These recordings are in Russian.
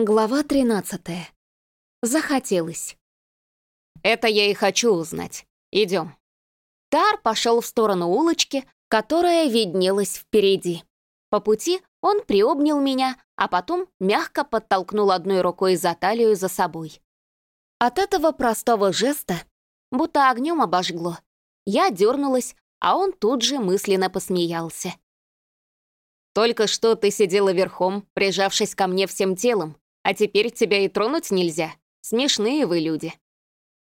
Глава 13. Захотелось. Это я и хочу узнать. Идем. Тар пошел в сторону улочки, которая виднелась впереди. По пути он приобнял меня, а потом мягко подтолкнул одной рукой за талию за собой. От этого простого жеста будто огнем обожгло. Я дернулась, а он тут же мысленно посмеялся. «Только что ты сидела верхом, прижавшись ко мне всем телом, а теперь тебя и тронуть нельзя. Смешные вы люди».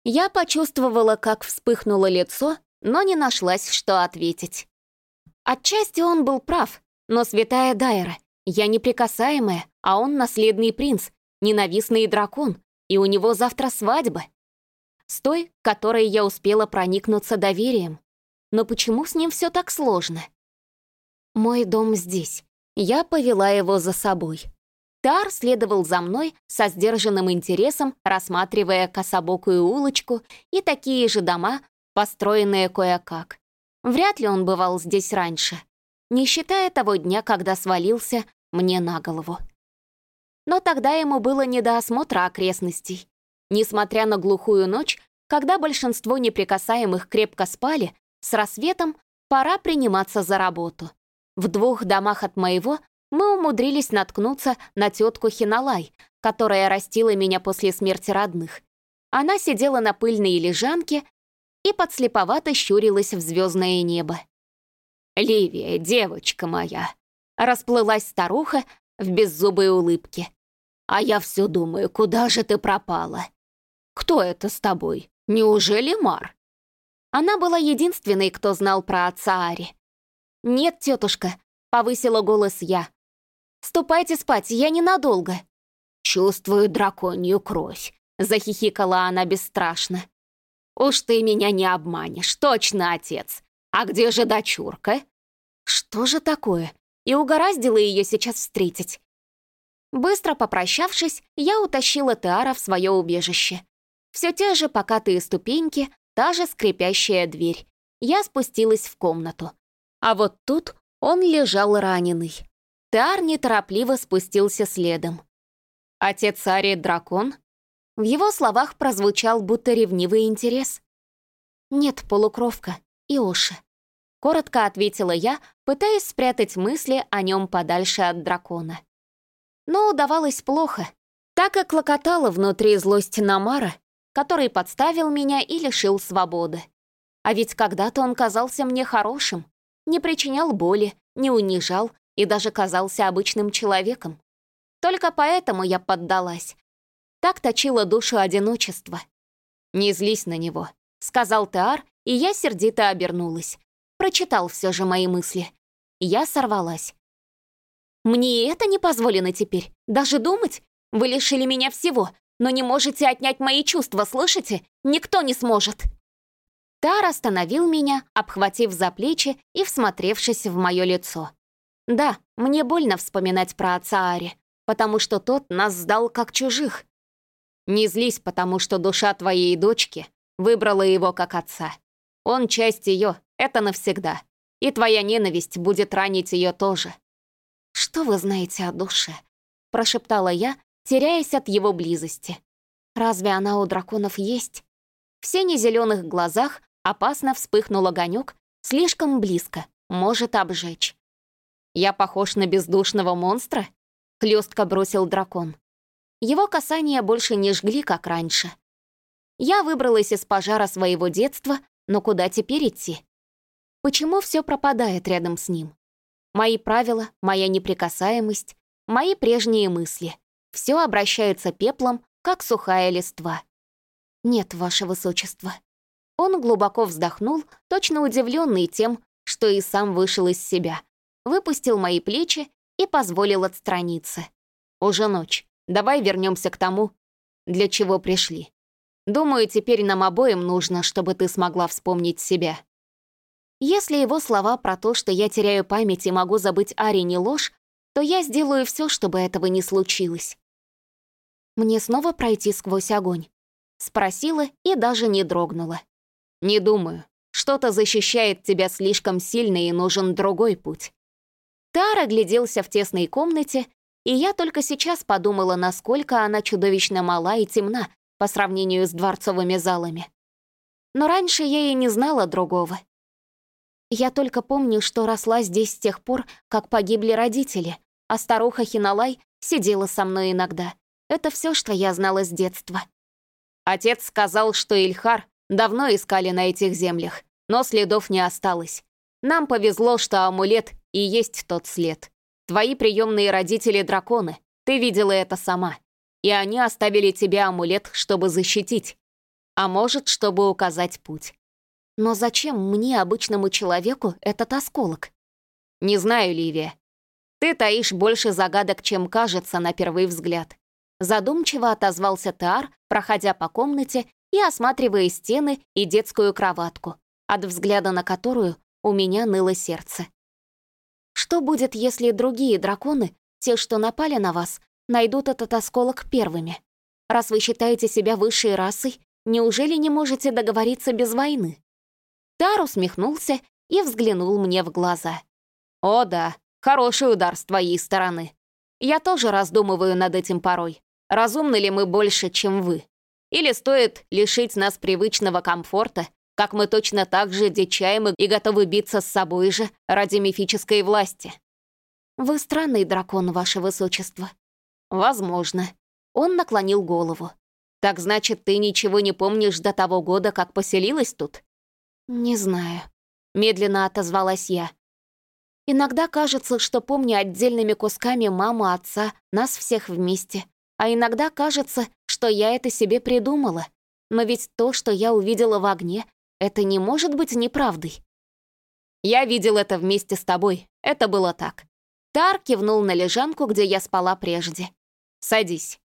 Я почувствовала, как вспыхнуло лицо, но не нашлась, что ответить. Отчасти он был прав, но святая Дайра, я неприкасаемая, а он наследный принц, ненавистный дракон, и у него завтра свадьба. С той, которой я успела проникнуться доверием. Но почему с ним все так сложно? Мой дом здесь. Я повела его за собой. Тар следовал за мной со сдержанным интересом, рассматривая кособокую улочку и такие же дома, построенные кое-как. Вряд ли он бывал здесь раньше, не считая того дня, когда свалился мне на голову. Но тогда ему было не до осмотра окрестностей. Несмотря на глухую ночь, когда большинство неприкасаемых крепко спали, с рассветом пора приниматься за работу. В двух домах от моего мы умудрились наткнуться на тетку Хиналай, которая растила меня после смерти родных. Она сидела на пыльной лежанке и подслеповато щурилась в звездное небо. «Ливия, девочка моя!» Расплылась старуха в беззубой улыбке. «А я все думаю, куда же ты пропала? Кто это с тобой? Неужели Мар?» Она была единственной, кто знал про отца Ари. «Нет, тетушка», — повысила голос я. «Ступайте спать, я ненадолго». «Чувствую драконью кровь», — захихикала она бесстрашно. «Уж ты меня не обманешь, точно, отец. А где же дочурка?» «Что же такое?» И угораздило ее сейчас встретить. Быстро попрощавшись, я утащила Теара в свое убежище. Все те же покатые ступеньки, та же скрипящая дверь. Я спустилась в комнату. А вот тут он лежал раненый. Тар неторопливо спустился следом. «Отец Ари — дракон?» В его словах прозвучал будто ревнивый интерес. «Нет, полукровка, Иоши». Коротко ответила я, пытаясь спрятать мысли о нем подальше от дракона. Но удавалось плохо. Так и клокотала внутри злость Намара, который подставил меня и лишил свободы. А ведь когда-то он казался мне хорошим, не причинял боли, не унижал и даже казался обычным человеком. Только поэтому я поддалась. Так точило душу одиночество. «Не злись на него», — сказал Теар, и я сердито обернулась. Прочитал все же мои мысли. Я сорвалась. «Мне это не позволено теперь. Даже думать? Вы лишили меня всего, но не можете отнять мои чувства, слышите? Никто не сможет!» Тар остановил меня, обхватив за плечи и всмотревшись в мое лицо. Да, мне больно вспоминать про отца Ари, потому что тот нас сдал как чужих. Не злись, потому что душа твоей дочки выбрала его как отца. Он часть ее, это навсегда. И твоя ненависть будет ранить ее тоже. «Что вы знаете о душе?» — прошептала я, теряясь от его близости. «Разве она у драконов есть?» В сине-зеленых глазах Опасно вспыхнул огонек, слишком близко, может обжечь. «Я похож на бездушного монстра?» — хлестко бросил дракон. Его касания больше не жгли, как раньше. Я выбралась из пожара своего детства, но куда теперь идти? Почему все пропадает рядом с ним? Мои правила, моя неприкасаемость, мои прежние мысли. Все обращается пеплом, как сухая листва. Нет, ваше высочество. Он глубоко вздохнул, точно удивленный тем, что и сам вышел из себя, выпустил мои плечи и позволил отстраниться. «Уже ночь. Давай вернемся к тому, для чего пришли. Думаю, теперь нам обоим нужно, чтобы ты смогла вспомнить себя». Если его слова про то, что я теряю память и могу забыть Ари, не ложь, то я сделаю все, чтобы этого не случилось. Мне снова пройти сквозь огонь? Спросила и даже не дрогнула. «Не думаю. Что-то защищает тебя слишком сильно и нужен другой путь». Тар огляделся в тесной комнате и я только сейчас подумала, насколько она чудовищно мала и темна по сравнению с дворцовыми залами. Но раньше я и не знала другого. Я только помню, что росла здесь с тех пор, как погибли родители, а старуха Хиналай сидела со мной иногда. Это все, что я знала с детства. Отец сказал, что Ильхар давно искали на этих землях, но следов не осталось. Нам повезло, что амулет и есть тот след. Твои приемные родители драконы, ты видела это сама. И они оставили тебе амулет, чтобы защитить. А может, чтобы указать путь. Но зачем мне, обычному человеку, этот осколок? Не знаю, Ливия. Ты таишь больше загадок, чем кажется на первый взгляд. Задумчиво отозвался Таар, проходя по комнате и осматривая стены и детскую кроватку, от взгляда на которую у меня ныло сердце. Что будет, если другие драконы, те, что напали на вас, найдут этот осколок первыми? Раз вы считаете себя высшей расой, неужели не можете договориться без войны? Тар усмехнулся и взглянул мне в глаза. «О да, хороший удар с твоей стороны. Я тоже раздумываю над этим порой. Разумны ли мы больше, чем вы? Или стоит лишить нас привычного комфорта, как мы точно так же дичаем и готовы биться с собой же ради мифической власти?» «Вы странный дракон, ваше высочество». «Возможно». Он наклонил голову. «Так значит, ты ничего не помнишь до того года, как поселилась тут?» «Не знаю», — медленно отозвалась я. «Иногда кажется, что помню отдельными кусками маму, отца, нас всех вместе. А иногда кажется, что я это себе придумала. Но ведь то, что я увидела в огне, это не может быть неправдой». «Я видел это вместе с тобой. Это было так». Тар кивнул на лежанку, где я спала прежде. «Садись».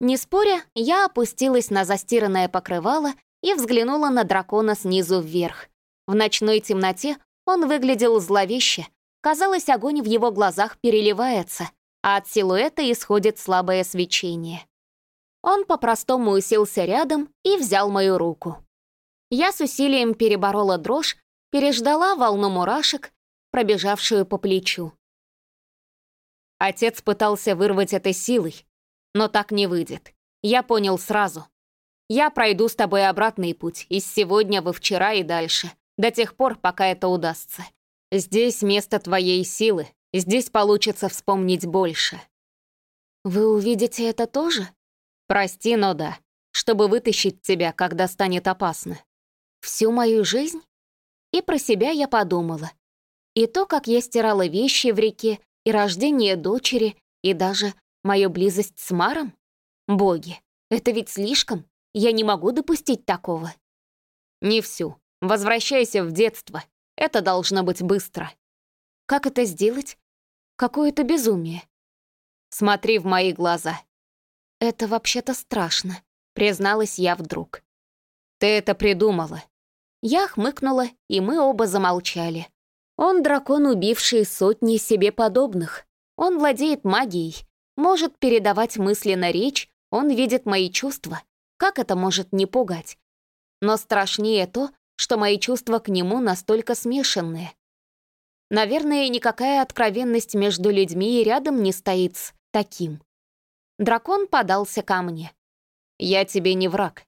Не споря, я опустилась на застиранное покрывало и взглянула на дракона снизу вверх. В ночной темноте он выглядел зловеще. Казалось, огонь в его глазах переливается, а от силуэта исходит слабое свечение. Он по-простому уселся рядом и взял мою руку. Я с усилием переборола дрожь, переждала волну мурашек, пробежавшую по плечу. Отец пытался вырвать это силой, но так не выйдет. Я понял сразу. Я пройду с тобой обратный путь, из сегодня во вчера и дальше, до тех пор, пока это удастся. Здесь место твоей силы, здесь получится вспомнить больше. Вы увидите это тоже? Прости, но да, чтобы вытащить тебя, когда станет опасно. Всю мою жизнь? И про себя я подумала. И то, как я стирала вещи в реке, и рождение дочери, и даже мою близость с Маром? Боги, это ведь слишком. Я не могу допустить такого. Не всю. Возвращайся в детство. Это должно быть быстро. Как это сделать? Какое-то безумие. Смотри в мои глаза. Это вообще-то страшно, призналась я вдруг. Ты это придумала. Я хмыкнула, и мы оба замолчали. Он дракон, убивший сотни себе подобных. Он владеет магией, может передавать мысленно речь, он видит мои чувства. Как это может не пугать? Но страшнее то, что мои чувства к нему настолько смешанные. Наверное, никакая откровенность между людьми и рядом не стоит с таким. Дракон подался ко мне. «Я тебе не враг».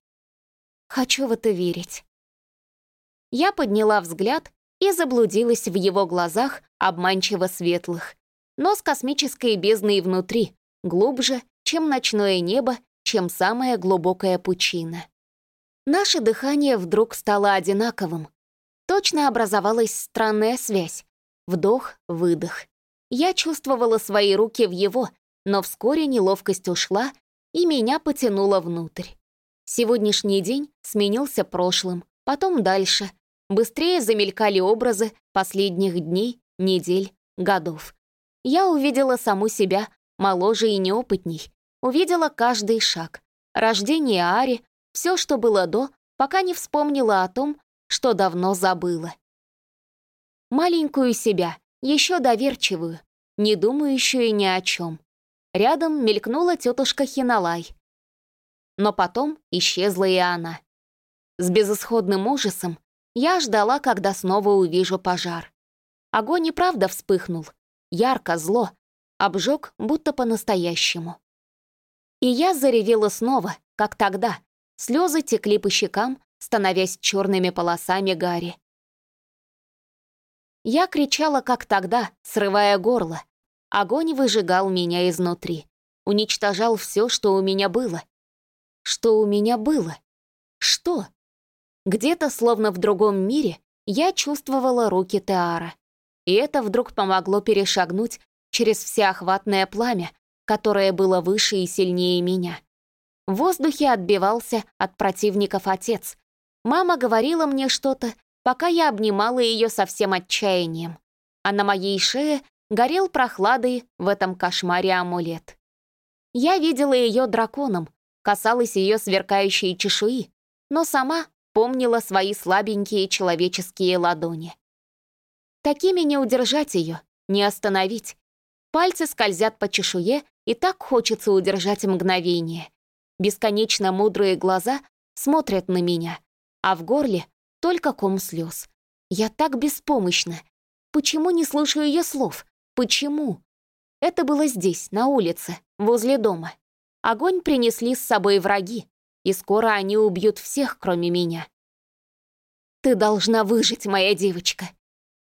«Хочу в это верить». Я подняла взгляд и заблудилась в его глазах, обманчиво светлых, но с космической бездной внутри, глубже, чем ночное небо чем самая глубокая пучина. Наше дыхание вдруг стало одинаковым. Точно образовалась странная связь. Вдох-выдох. Я чувствовала свои руки в его, но вскоре неловкость ушла, и меня потянуло внутрь. Сегодняшний день сменился прошлым, потом дальше. Быстрее замелькали образы последних дней, недель, годов. Я увидела саму себя, моложе и неопытней, Увидела каждый шаг. Рождение Ари, все, что было до, пока не вспомнила о том, что давно забыла. Маленькую себя, еще доверчивую, не думающую ни о чем. Рядом мелькнула тетушка Хиналай. Но потом исчезла и она. С безысходным ужасом я ждала, когда снова увижу пожар. Огонь и правда вспыхнул. Ярко, зло. обжег, будто по-настоящему. И я заревела снова, как тогда. Слезы текли по щекам, становясь черными полосами Гарри. Я кричала, как тогда, срывая горло. Огонь выжигал меня изнутри. Уничтожал все, что у меня было. Что у меня было? Что? Где-то, словно в другом мире, я чувствовала руки Теара. И это вдруг помогло перешагнуть через всеохватное пламя, которое было выше и сильнее меня. В воздухе отбивался от противников отец. Мама говорила мне что-то, пока я обнимала ее со всем отчаянием. А на моей шее горел прохладой в этом кошмаре амулет. Я видела ее драконом, касалась ее сверкающей чешуи, но сама помнила свои слабенькие человеческие ладони. Такими не удержать ее, не остановить. Пальцы скользят по чешуе, и так хочется удержать мгновение. Бесконечно мудрые глаза смотрят на меня, а в горле только ком слез. Я так беспомощна. Почему не слышу ее слов? Почему? Это было здесь, на улице, возле дома. Огонь принесли с собой враги, и скоро они убьют всех, кроме меня. «Ты должна выжить, моя девочка!»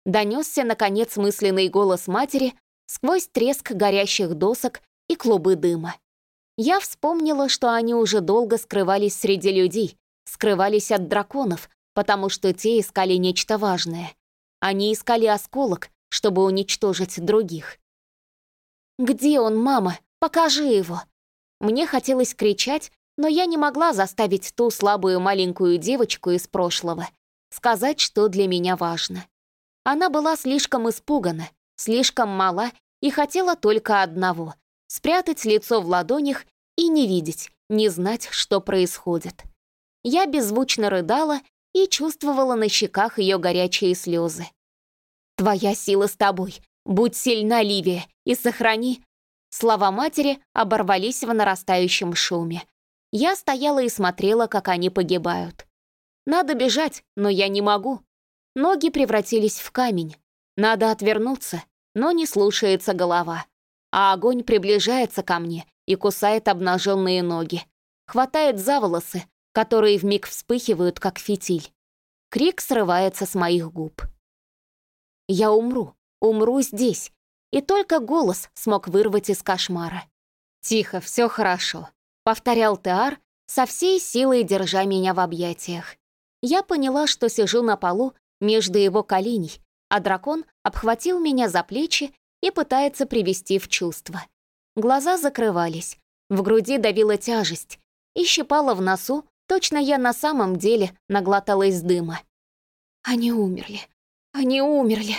Донесся, наконец, мысленный голос матери сквозь треск горящих досок и клубы дыма. Я вспомнила, что они уже долго скрывались среди людей, скрывались от драконов, потому что те искали нечто важное. Они искали осколок, чтобы уничтожить других. «Где он, мама? Покажи его!» Мне хотелось кричать, но я не могла заставить ту слабую маленькую девочку из прошлого сказать, что для меня важно. Она была слишком испугана, слишком мала и хотела только одного — спрятать лицо в ладонях и не видеть, не знать, что происходит. Я беззвучно рыдала и чувствовала на щеках ее горячие слезы. «Твоя сила с тобой. Будь сильна, Ливия, и сохрани...» Слова матери оборвались в нарастающем шуме. Я стояла и смотрела, как они погибают. Надо бежать, но я не могу. Ноги превратились в камень. Надо отвернуться, но не слушается голова. А огонь приближается ко мне и кусает обнаженные ноги. Хватает за волосы, которые вмиг вспыхивают, как фитиль. Крик срывается с моих губ. Я умру, умру здесь. И только голос смог вырвать из кошмара. «Тихо, все хорошо», — повторял Теар, со всей силой держа меня в объятиях. Я поняла, что сижу на полу между его коленей, а дракон обхватил меня за плечи и пытается привести в чувство. Глаза закрывались, в груди давила тяжесть и щипала в носу, точно я на самом деле наглоталась дыма. «Они умерли! Они умерли!»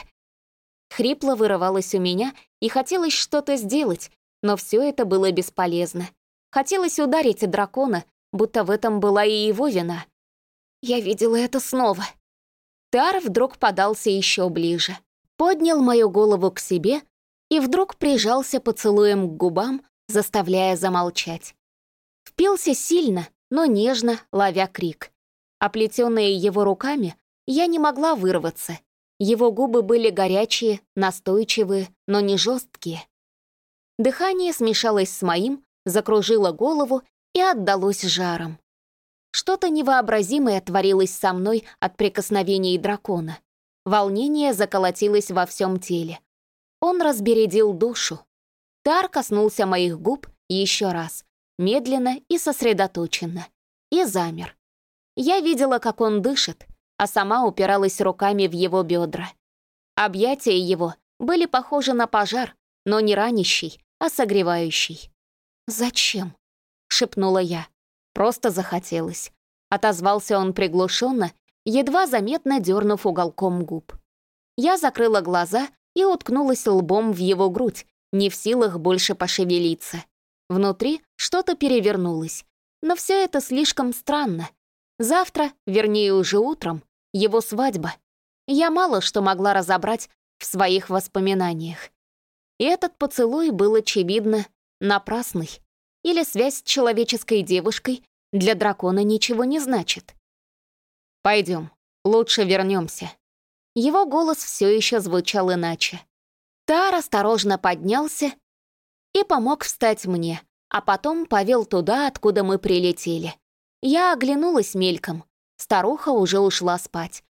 Хрипло вырывалось у меня, и хотелось что-то сделать, но все это было бесполезно. Хотелось ударить дракона, будто в этом была и его вина. Я видела это снова. Тар вдруг подался еще ближе, поднял мою голову к себе и вдруг прижался поцелуем к губам, заставляя замолчать. Впился сильно, но нежно, ловя крик. Оплетенные его руками, я не могла вырваться. Его губы были горячие, настойчивые, но не жесткие. Дыхание смешалось с моим, закружило голову и отдалось жаром. Что-то невообразимое творилось со мной от прикосновений дракона. Волнение заколотилось во всем теле. Он разбередил душу. Тар коснулся моих губ еще раз, медленно и сосредоточенно, и замер. Я видела, как он дышит, а сама упиралась руками в его бедра. Объятия его были похожи на пожар, но не ранящий, а согревающий. «Зачем?» — шепнула я. Просто захотелось. Отозвался он приглушенно, едва заметно дернув уголком губ. Я закрыла глаза и уткнулась лбом в его грудь, не в силах больше пошевелиться. Внутри что-то перевернулось. Но все это слишком странно. Завтра, вернее уже утром, его свадьба. Я мало что могла разобрать в своих воспоминаниях. И этот поцелуй был, очевидно, напрасный. Или связь с человеческой девушкой для дракона ничего не значит. Пойдем, лучше вернемся. Его голос все еще звучал иначе. Тар осторожно поднялся и помог встать мне, а потом повел туда, откуда мы прилетели. Я оглянулась мельком. Старуха уже ушла спать.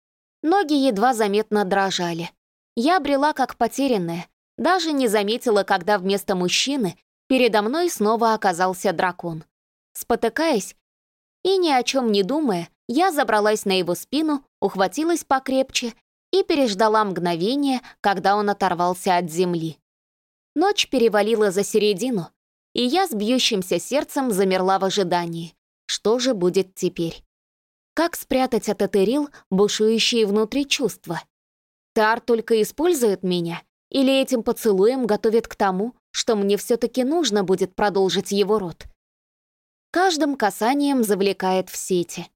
Ноги едва заметно дрожали. Я брела как потерянная, даже не заметила, когда вместо мужчины передо мной снова оказался дракон. Спотыкаясь и ни о чем не думая, я забралась на его спину, ухватилась покрепче и переждала мгновение, когда он оторвался от земли. Ночь перевалила за середину, и я с бьющимся сердцем замерла в ожидании. Что же будет теперь? Как спрятать от Этерил бушующие внутри чувства? Тар только использует меня? Или этим поцелуем готовит к тому, что мне все-таки нужно будет продолжить его род? Каждым касанием завлекает в сети.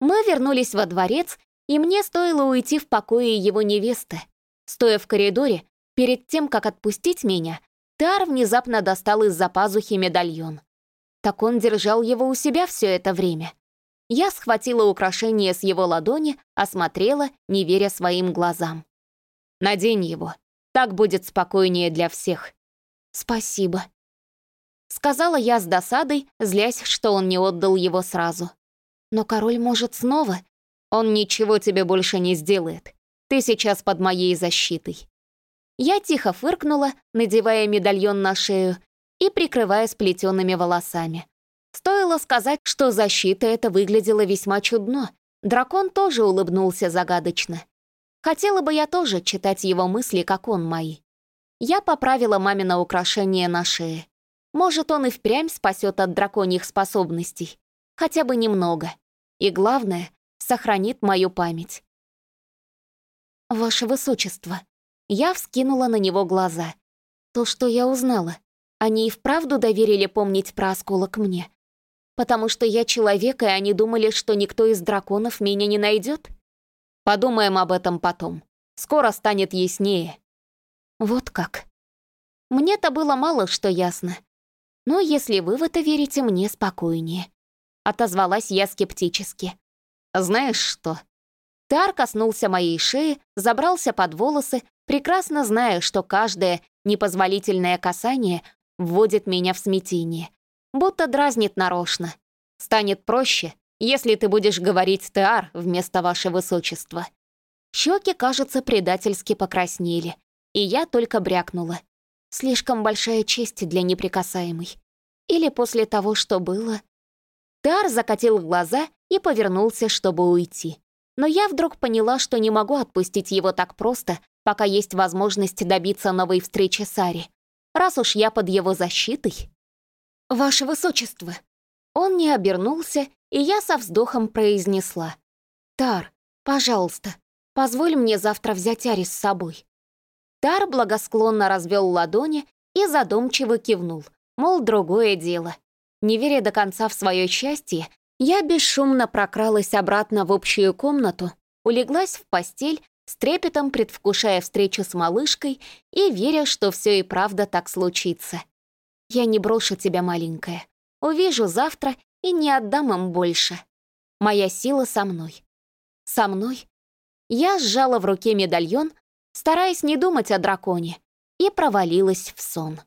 Мы вернулись во дворец, и мне стоило уйти в покое его невесты. Стоя в коридоре, перед тем, как отпустить меня, Тар внезапно достал из-за пазухи медальон. Так он держал его у себя все это время. Я схватила украшение с его ладони, осмотрела, не веря своим глазам. «Надень его. Так будет спокойнее для всех». «Спасибо», — сказала я с досадой, злясь, что он не отдал его сразу. Но король может снова. Он ничего тебе больше не сделает. Ты сейчас под моей защитой. Я тихо фыркнула, надевая медальон на шею и прикрывая сплетенными волосами. Стоило сказать, что защита эта выглядела весьма чудно. Дракон тоже улыбнулся загадочно. Хотела бы я тоже читать его мысли, как он мои. Я поправила мамино украшение на шее. Может, он и впрямь спасет от драконьих способностей. Хотя бы немного и, главное, сохранит мою память. «Ваше Высочество», я вскинула на него глаза. То, что я узнала, они и вправду доверили помнить про осколок мне. Потому что я человек, и они думали, что никто из драконов меня не найдет. Подумаем об этом потом. Скоро станет яснее. Вот как. Мне-то было мало что ясно. Но если вы в это верите, мне спокойнее. Отозвалась я скептически. «Знаешь что?» Тар коснулся моей шеи, забрался под волосы, прекрасно зная, что каждое непозволительное касание вводит меня в смятение. Будто дразнит нарочно. Станет проще, если ты будешь говорить «Теар» вместо «Ваше Высочество». Щеки, кажется, предательски покраснели, и я только брякнула. Слишком большая честь для неприкасаемой. Или после того, что было, Тар закатил глаза и повернулся, чтобы уйти. Но я вдруг поняла, что не могу отпустить его так просто, пока есть возможность добиться новой встречи с Ари. Раз уж я под его защитой... «Ваше Высочество!» Он не обернулся, и я со вздохом произнесла. «Тар, пожалуйста, позволь мне завтра взять Ари с собой». Тар благосклонно развел ладони и задумчиво кивнул, мол, другое дело. Не веря до конца в свое счастье, я бесшумно прокралась обратно в общую комнату, улеглась в постель, с трепетом предвкушая встречу с малышкой и веря, что все и правда так случится. Я не брошу тебя, маленькая. Увижу завтра и не отдам им больше. Моя сила со мной. Со мной? Я сжала в руке медальон, стараясь не думать о драконе, и провалилась в сон.